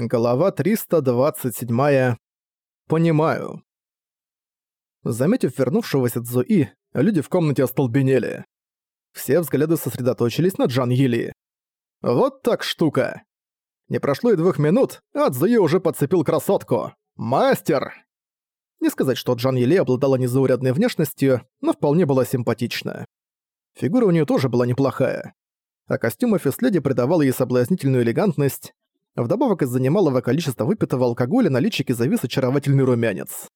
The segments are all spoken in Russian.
Глава 327. Понимаю. Заметив вернувшегося Цзуи, люди в комнате остолбенели. Все взгляды сосредоточились на Джан Йили. Вот так штука. Не прошло и двух минут, а Цзуи уже подцепил красотку. Мастер! Не сказать, что Джан Йили обладала незаурядной внешностью, но вполне была симпатична. Фигура у нее тоже была неплохая. А костюм офис-леди придавал ей соблазнительную элегантность, Вдобавок из-за немалого количества выпитого алкоголя на личике завис очаровательный румянец.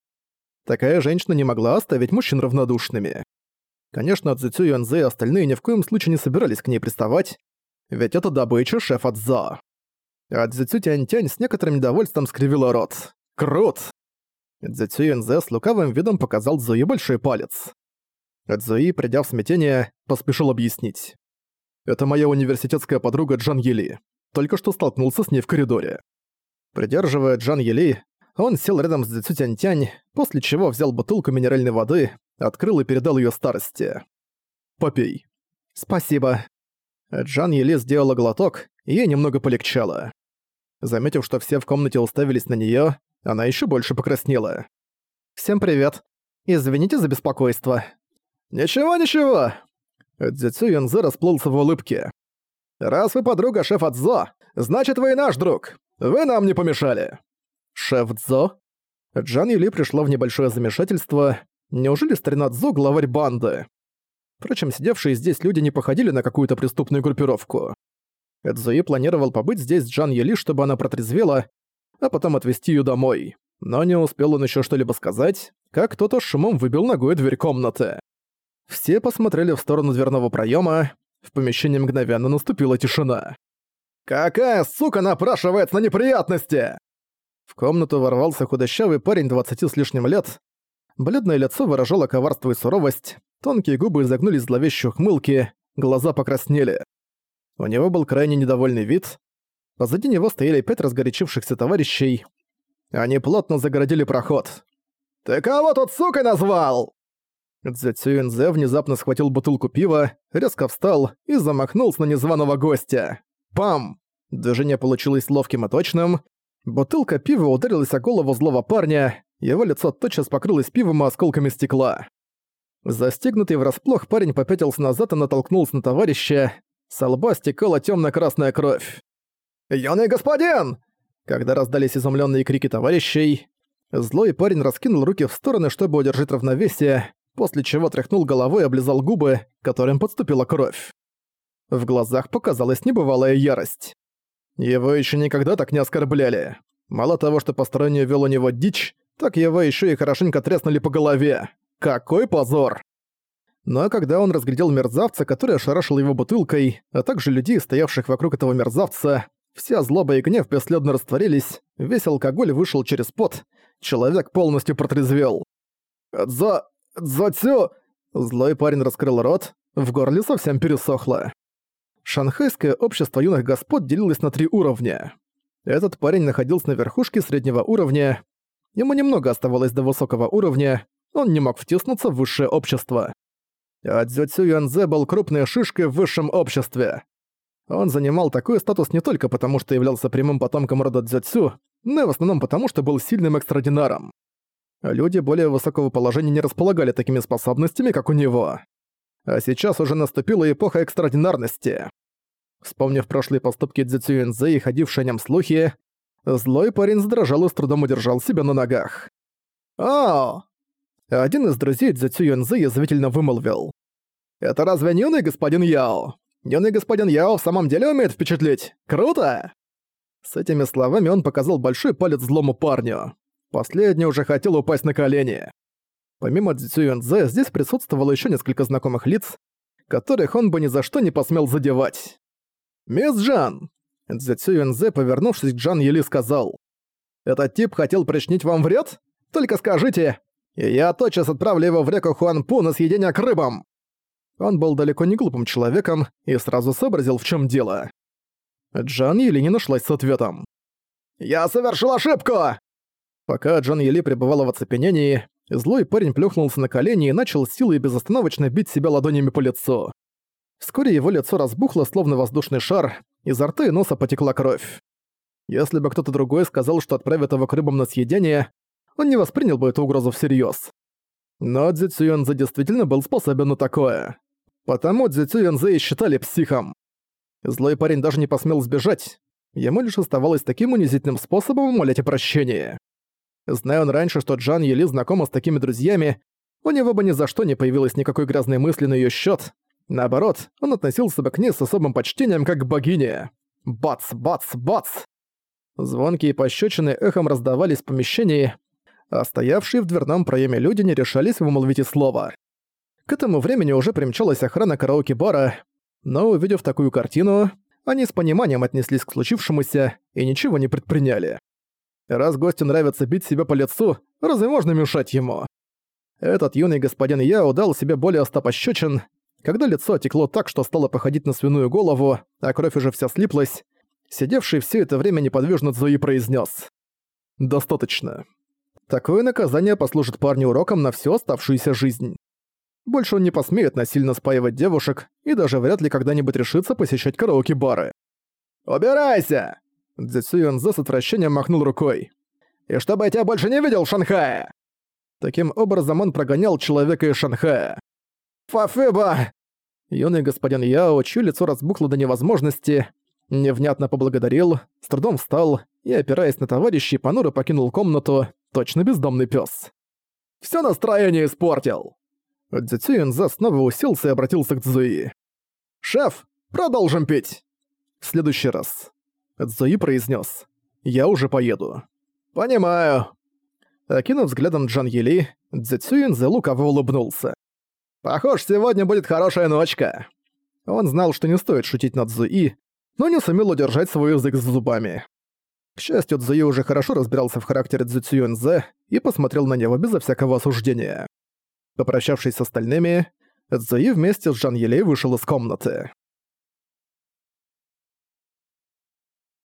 Такая женщина не могла оставить мужчин равнодушными. Конечно, Цзюцю Юанзе и остальные ни в коем случае не собирались к ней приставать, ведь это добыча шефа Цзо. А Цзюцю Тянь-Тянь с некоторым недовольством скривила рот. Крут! Цзюцю Юанзе с лукавым видом показал Цзуи большой палец. Цзуи, придя в смятение, поспешил объяснить. «Это моя университетская подруга Джан Ели только что столкнулся с ней в коридоре. Придерживая Джан Ели, он сел рядом с Дзюцю Тянь-Тянь, после чего взял бутылку минеральной воды, открыл и передал ее старости. «Попей». «Спасибо». Джан Ели сделала глоток, и ей немного полегчало. Заметив, что все в комнате уставились на нее, она еще больше покраснела. «Всем привет. Извините за беспокойство». «Ничего-ничего». Дзюцю Янзе расплылся в улыбке. «Раз вы подруга шефа Цзо, значит вы и наш друг. Вы нам не помешали». «Шеф Цзо?» Джан Юли пришло в небольшое замешательство. Неужели старина Цзо главарь банды? Впрочем, сидевшие здесь люди не походили на какую-то преступную группировку. Эдзуи планировал побыть здесь с Джан Юли, чтобы она протрезвела, а потом отвезти ее домой. Но не успел он еще что-либо сказать, как кто-то шумом выбил ногой дверь комнаты. Все посмотрели в сторону дверного проема, в помещении мгновенно наступила тишина. «Какая сука напрашивается на неприятности?» В комнату ворвался худощавый парень двадцати с лишним лет. Бледное лицо выражало коварство и суровость, тонкие губы изогнулись зловещей ухмылки, глаза покраснели. У него был крайне недовольный вид. Позади него стояли пять разгорячившихся товарищей. Они плотно загородили проход. «Ты кого тут сукой назвал?» Цзэ Цюэнзе внезапно схватил бутылку пива, резко встал и замахнулся на незваного гостя. Пам! Движение получилось ловким и точным. Бутылка пива ударилась о голову злого парня, его лицо тотчас покрылось пивом и осколками стекла. Застегнутый врасплох парень попятился назад и натолкнулся на товарища. С лба стекала темно-красная кровь. «Юный господин!» Когда раздались изумленные крики товарищей, злой парень раскинул руки в стороны, чтобы удержать равновесие, после чего тряхнул головой и облизал губы, которым подступила кровь. В глазах показалась небывалая ярость. Его еще никогда так не оскорбляли. Мало того, что посторонний вел у него дичь, так его еще и хорошенько треснули по голове. Какой позор! Но когда он разглядел мерзавца, который ошарашил его бутылкой, а также людей, стоявших вокруг этого мерзавца, вся злоба и гнев бесследно растворились, весь алкоголь вышел через пот, человек полностью протрезвел. «За... «Дзоцю!» Злой парень раскрыл рот, в горле совсем пересохло. Шанхайское общество юных господ делилось на три уровня. Этот парень находился на верхушке среднего уровня. Ему немного оставалось до высокого уровня, он не мог втиснуться в высшее общество. А Дзюцю Юанзе был крупной шишкой в высшем обществе. Он занимал такой статус не только потому, что являлся прямым потомком рода Дзюцю, но и в основном потому, что был сильным экстрадинаром. Люди более высокого положения не располагали такими способностями, как у него. А сейчас уже наступила эпоха экстраординарности. Вспомнив прошлые поступки Цзюцюэнзэ и ходившие о нем слухи, злой парень задрожал и с трудом удержал себя на ногах. «О!» Один из друзей Цзюцюэнзэ язвительно вымолвил. «Это разве не юный господин Яо? Юный господин Яо в самом деле умеет впечатлить? Круто!» С этими словами он показал большой палец злому парню. Последний уже хотел упасть на колени. Помимо Цзю Юнзе, здесь присутствовало еще несколько знакомых лиц, которых он бы ни за что не посмел задевать. «Мисс Джан!» Цзю Юнзе, повернувшись к Джан Ели, сказал. «Этот тип хотел причинить вам вред? Только скажите, и я тотчас отправлю его в реку Хуанпу на съедение к рыбам!» Он был далеко не глупым человеком и сразу сообразил, в чем дело. Джан Ели не нашлась с ответом. «Я совершил ошибку!» Пока Джан Ели пребывала в оцепенении, злой парень плюхнулся на колени и начал силой безостановочно бить себя ладонями по лицу. Вскоре его лицо разбухло, словно воздушный шар, изо рта и носа потекла кровь. Если бы кто-то другой сказал, что отправит его к рыбам на съедение, он не воспринял бы эту угрозу всерьез. Но Цзи Цюэнзе действительно был способен на такое. Потому Цзи Цюэнзе и считали психом. Злой парень даже не посмел сбежать. Ему лишь оставалось таким унизительным способом умолять о прощении. Зная он раньше, что Джан Ели знакома с такими друзьями, у него бы ни за что не появилось никакой грязной мысли на её счёт. Наоборот, он относился бы к ней с особым почтением, как к богине. Бац, бац, бац! Звонкие пощечины эхом раздавались в помещении, а стоявшие в дверном проеме люди не решались вымолвить и слова. К этому времени уже примчалась охрана караоке-бара, но, увидев такую картину, они с пониманием отнеслись к случившемуся и ничего не предприняли. Раз гостю нравится бить себя по лицу, разве можно мешать ему? Этот юный господин Яо дал себе более ста пощечин, когда лицо отекло так, что стало походить на свиную голову, а кровь уже вся слиплась, сидевший все это время неподвижно Цзуи произнес: «Достаточно. Такое наказание послужит парню уроком на всю оставшуюся жизнь. Больше он не посмеет насильно спаивать девушек и даже вряд ли когда-нибудь решится посещать караоке-бары. «Убирайся!» Цзэцюэн с отвращением махнул рукой. «И чтобы я тебя больше не видел в Шанхае!» Таким образом он прогонял человека из Шанхая. «Фафыба!» Юный господин Яо, чье лицо разбухло до невозможности, невнятно поблагодарил, с трудом встал и, опираясь на товарищей, понуро покинул комнату, точно бездомный пес. «Всё настроение испортил!» Цзюцюинза снова уселся и обратился к Цзуи. «Шеф, продолжим пить!» «В следующий раз». Цзуи произнес: «Я уже поеду». «Понимаю». Окинув взглядом Джан Ели, Цзюцюинза лукаво улыбнулся. «Похож, сегодня будет хорошая ночка». Он знал, что не стоит шутить над Цзуи, но не сумел удержать свой язык за зубами. К счастью, Цзуи уже хорошо разбирался в характере Цзюцюэнзе и посмотрел на него безо всякого осуждения. Попрощавшись с остальными, Цзуи вместе с Жан Елей вышел из комнаты.